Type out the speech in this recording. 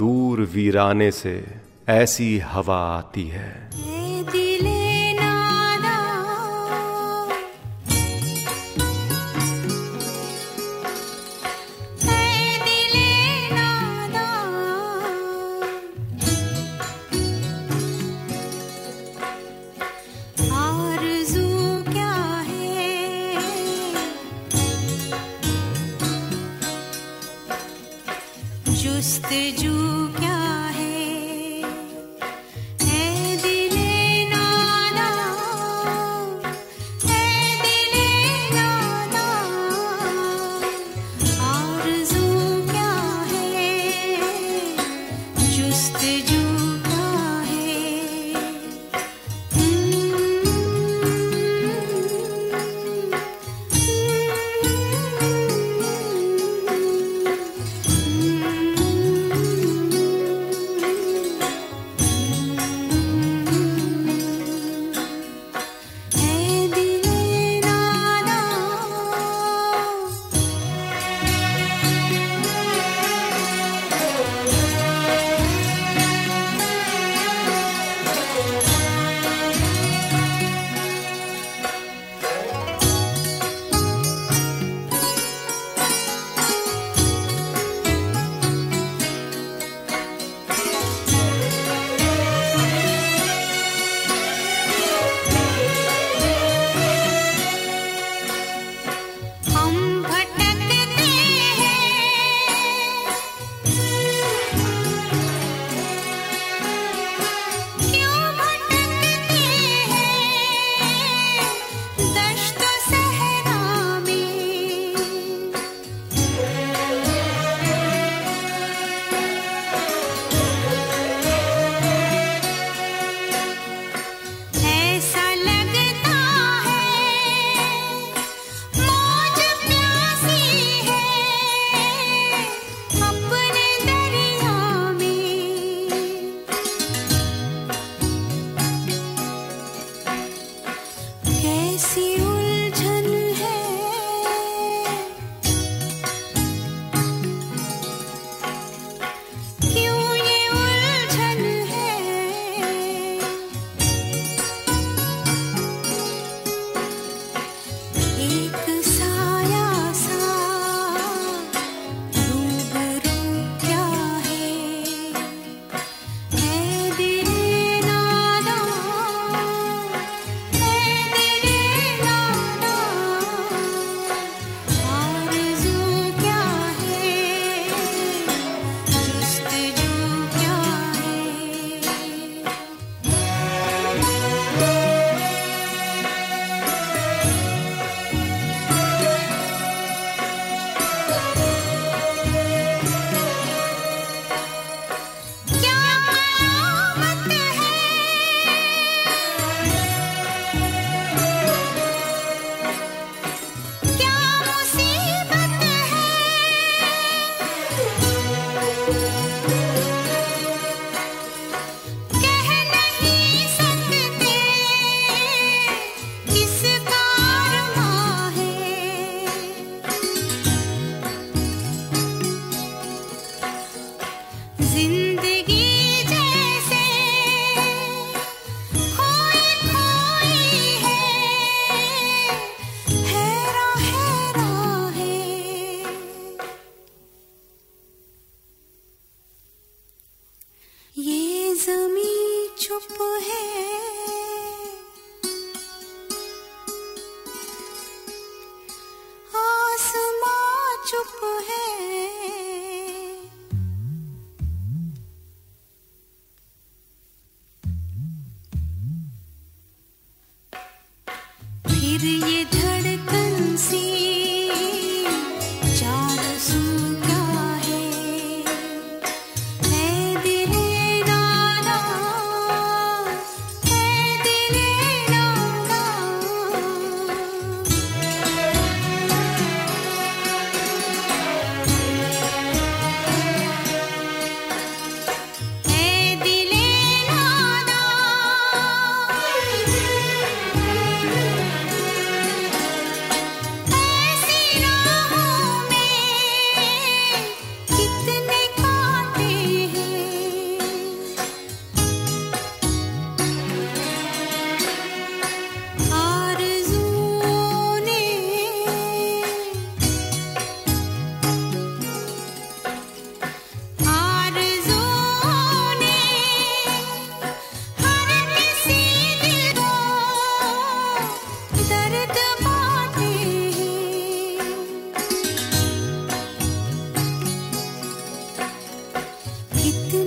दूर वीराने से ऐसी हवा आती है। जुस्तजू क्या see ये जमी चुप है। आसमां चुप है। फिर ये itu